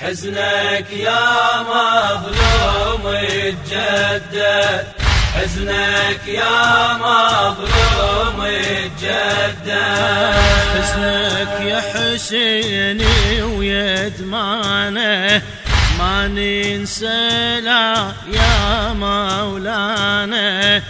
حزنك يا مظلوم يتجدد حزنك يا مظلوم يتجدد حزنك يا حسيني ويدمانه ما ننسى لا يا مولانا.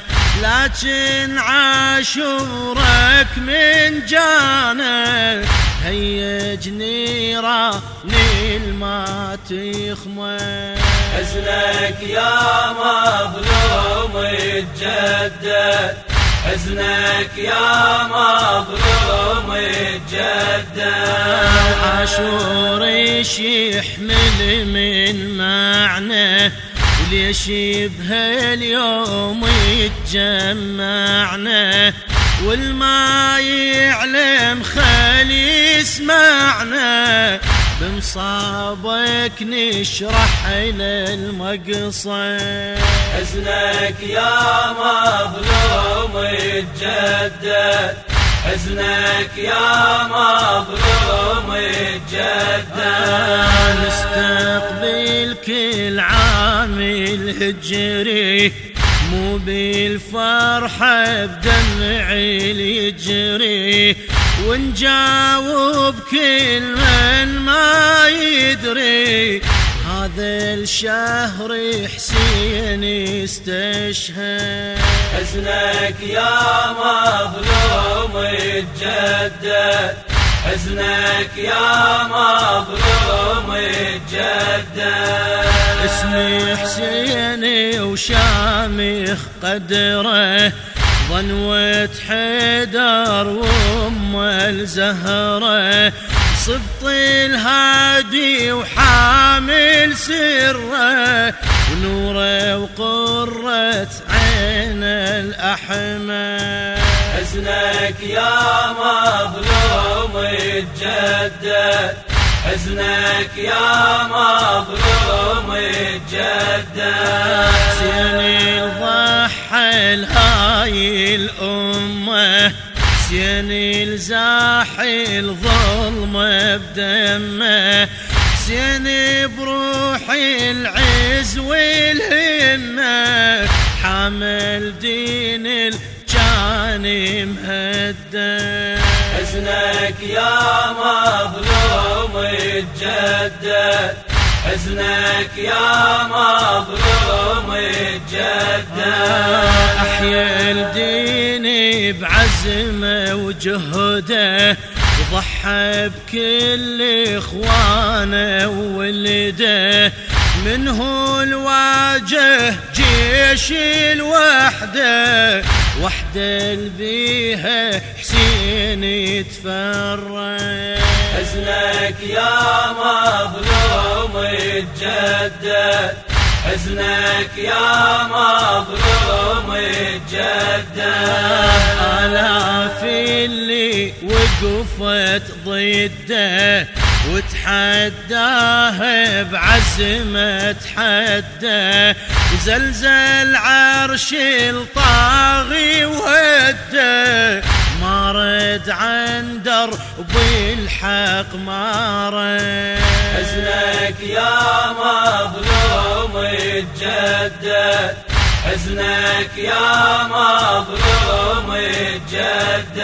لكن عاشورك من جانا هيجني راني الما تخمر حزنك يا مظلوم يتجدد. حزنك يا مظلوم يتجدد. عاشور يحمل من معنى وليش بهاليوم يتجمعنا. والما يعلم خلي يسمعنا بمصابك نشرح إلى المقصد. حزنك يا مظلوم يتجدد حزنك يا مظلوم يتجدد نستقبل كل عام الهجري. مو بالفرحة بدمع يجري ونجاوب كل من ما يدري. هذا الشهر حسين استشهد حزنك يا مظلوم يتجدد. حزنك يا مظلوم يتجدد. اسمي حسين وشامخ قدره ظنوة حيدر وأم الزهرة صبط الهادي وحامل سره ونوره وقرة عين الأحمر. حزنك يا مظلوم يتجدد حزنك يا مظلوم يتجدد حسين ضحى الهاي الأمة حسين الزاحي الظلمة بدمه. حسين بروح العز والهمة حامل دين الجاني مهدد. حزنك يا مظلوم يتجدد حزنك يا مظلوم يتجدد. أحيا الدين بعزمه وجهده وضحى بكل إخوانه وولده. منه الواجه جيش الوحدة. وحدة بيها حسين يتفرج. حزنك يا مظلوم يتجدد. حزنك يا مظلوم يتجدد. آلاف اللي وقفت ضده وتحداه بعزمة حده وزلزل عرش الطاغي وهده ما رد عن درب الحق ما رد. حزنك يا مظلوم يتجدد حزنك يا مظلوم يتجدد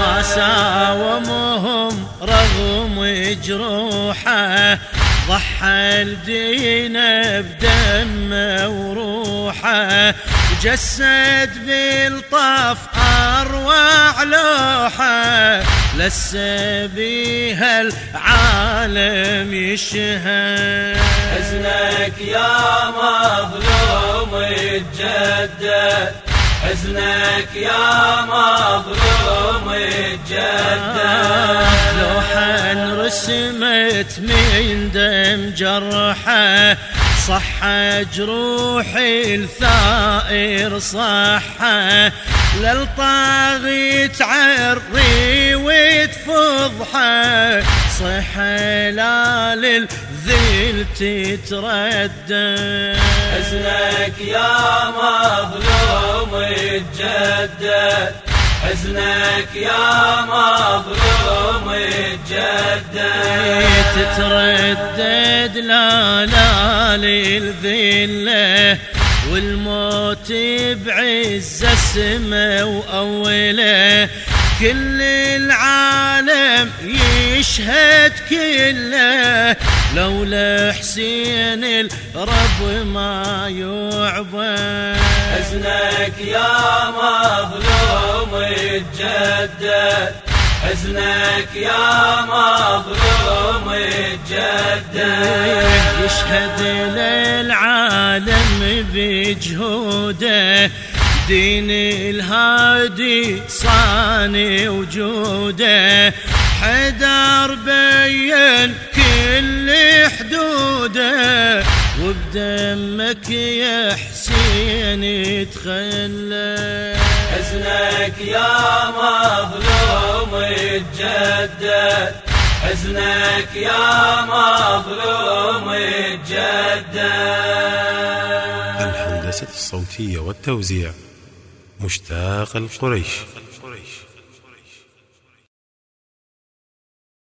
ما ساومهم رغم جروحه ضحى الدين بدمه وروحه وجسد بالطف أروع لوحه. لسه بيها العالم يشهد حزنك يا مظلوم يتجدد حزنك يا مظلوم يتجدد لوحا رسمت من دم جرحه صح جروحي الثائر صحه. للطاغي تعري وتفضحه صح لا للذل تتردد. حزنك يا مظلوم يتجدد حزنك يا مظلوم الجدة. تتردد لا لا للذلة والموت بعز السما وأوله. كل العالم يشهد كله. لولا حسين الرب ما يعبد. حزنك يا مظلوم الجدد حزنك يا مظلوم الجدد يشهد للعالم بجهوده. دين الهادي صاني وجوده. حدار بين كل حدوده. وبدمك يا حسين تخلى. حزنك يا مظلوم الجدد حزنك يا مظلوم الجدد الهندسة الصوتية والتوزيع. مشتاق القريش